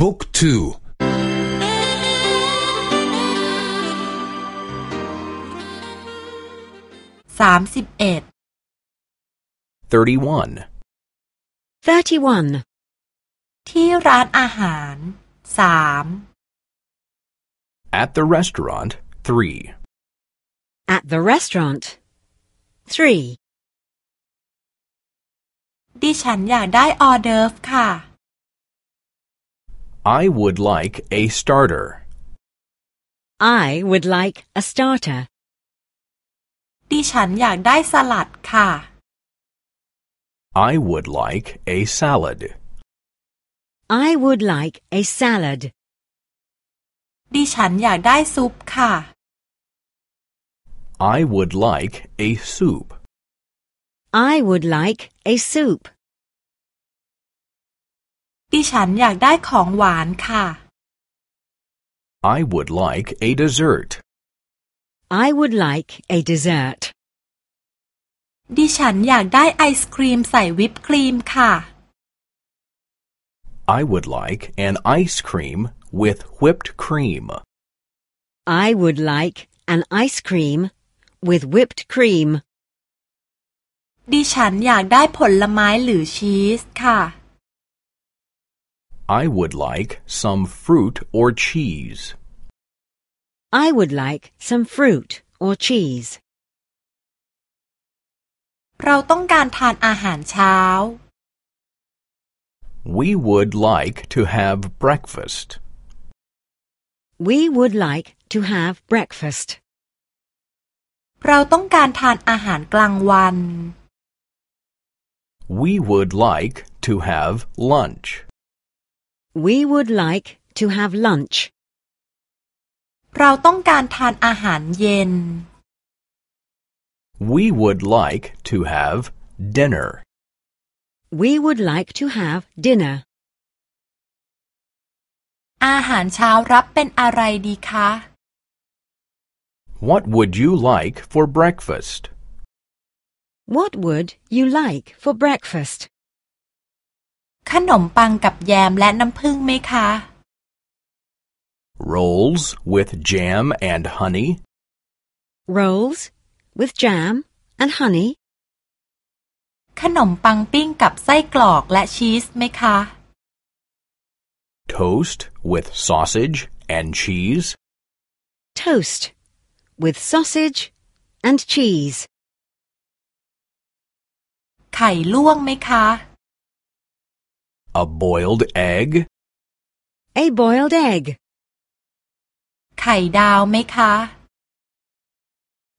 บุ๊กทูสามสิบเอ็ด 31. 31. ที่ร้านอาหารสาม At the restaurant, 3. At the restaurant. 3. ดิฉันอยากได้ออเดิร์ฟค่ะ I would like a starter. I would like a starter. ดิฉันอยากได้สลัดค่ะ I would like a salad. I would like a salad. ดิฉันอยากได้ซุปค่ะ I would like a soup. I would like a soup. ดิฉันอยากได้ของหวานค่ะ I would like a dessert. I would like a dessert. ดิฉันอยากได้ไอศครีมใส่วิปครีมค่ะ I would like an ice cream with whipped cream. I would like an ice cream with whipped cream. ดิฉันอยากได้ผลไม้หรือชีสค่ะ I would like some fruit or cheese. I would like some fruit or cheese. เราต้องการทานอาหารเช้า We would like to have breakfast. We would like to have breakfast. เราต้องการทานอาหารกลางวัน We would like to have lunch. We would like to have lunch. เราต้องการทานอาหารเย็น We would like to have dinner. We would like to have dinner. อาหารเช้ารับเป็นอะไรดีคะ What would you like for breakfast? What would you like for breakfast? ขนมปังกับแยมและน้ำผึ้งไหมคะ Rolls with jam and honey? Rolls with jam and honey? ขนมปังปิ้งกับไส้กรอกและชีสไหมคะ Toast with sausage and cheese? Toast with sausage and cheese? ไข่ลวกไหมคะ A boiled egg? A boiled egg? ไข่ดาวไหมคะ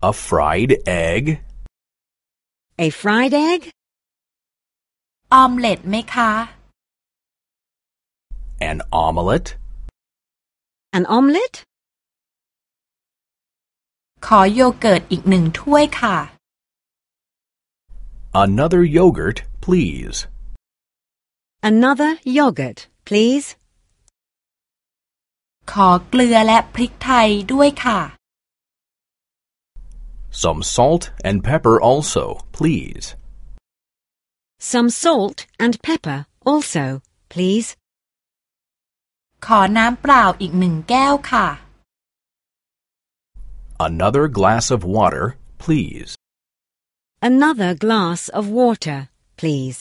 A fried egg? A fried egg? ออมเล็ตไหมคะ An omelette? An omelette? ขอโยเกิร์ตอีกหนึ่งถ้วยค่ะ Another yogurt, please. Another yogurt, please. ขอเกลือและพริกไทยด้วยค่ะ Some salt and pepper also, please. Some salt and pepper also, please. ขอน้ำเปล่าอีกหนึ่งแก้วค่ะ Another glass of water, please. Another glass of water, please.